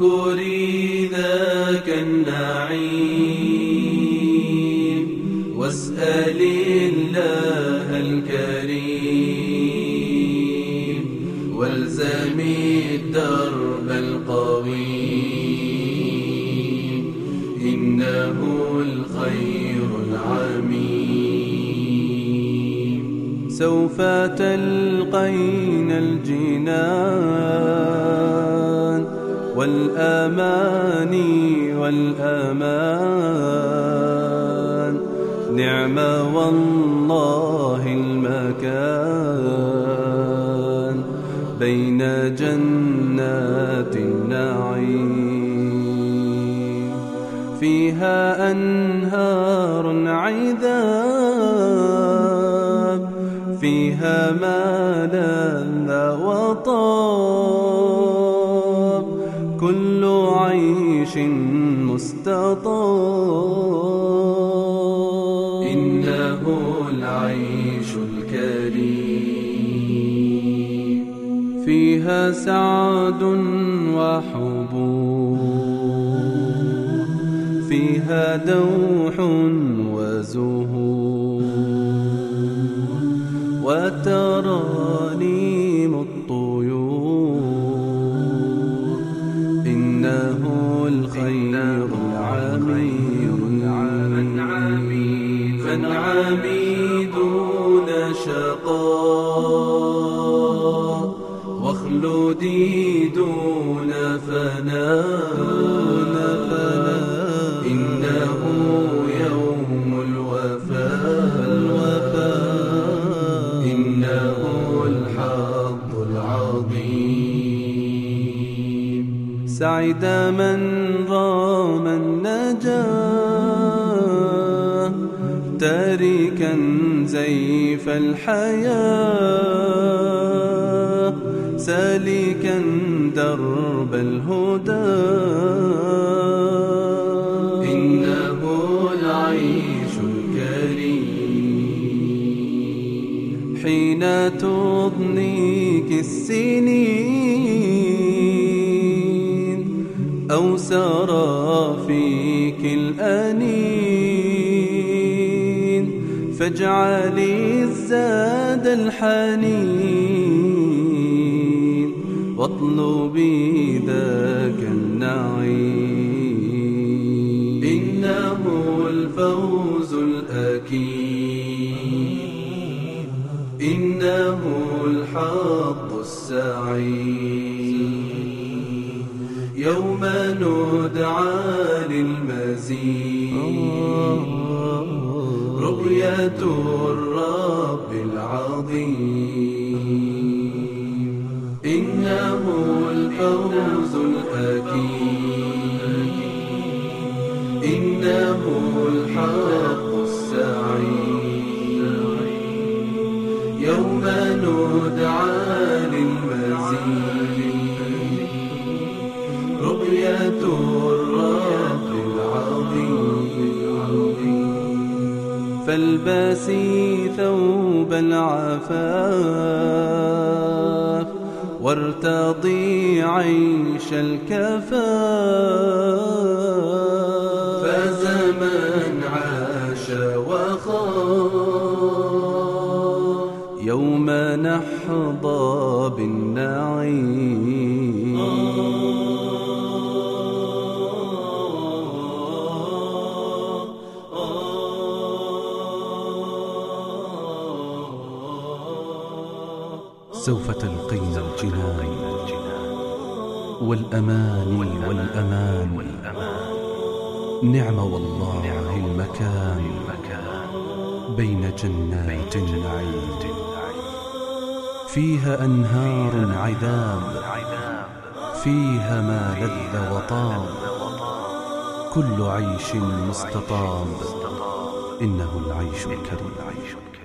اذكري ذاك النعيم. واسألي الله الكريم. والزمي الدرب القويم. إنه الخير العميم. سوف تلقين الجنان. والأماني والأمان. نعم والله المكان. بين جنات النعيم. فيها أنهار عذاب. فيها ما لذ وطاب. عيش مستطاب إنه العيش الكريم. فيها سعد وحبور فيها دوح وزهور وترانيم شقاء واخلدي دون فناء إنه يوم الوفاء إنه الحظ العظيم. سعد من رام النجاة تاركا زيف الحياة سالكا درب الهدى. إنه العيش الكريم. حين تضنيك السنين فاجعلي الزاد الحنين واطلبي ذاك النعيم. إنه الفوز الأكيد. إنه الحظ السعيد. يوم ندعى للمزيد. رؤية الرب العظيم. إنه الفوز الأكيد. إنه الحق السعيد. يوم ندعى للمزيد. رؤية الرب فالباسي ثوب العفاف وارتضي عيش الكفاف فزمن عاش وخاف. يوم نحظى بالنعيم سوف تلقين الجنان. والأمان والأمان. نعم والله المكان بين جنات النعيم. فيها أنهار عذاب. فيها ما لذ وطاب. كل عيش مستطاب. إنه العيش الكريم.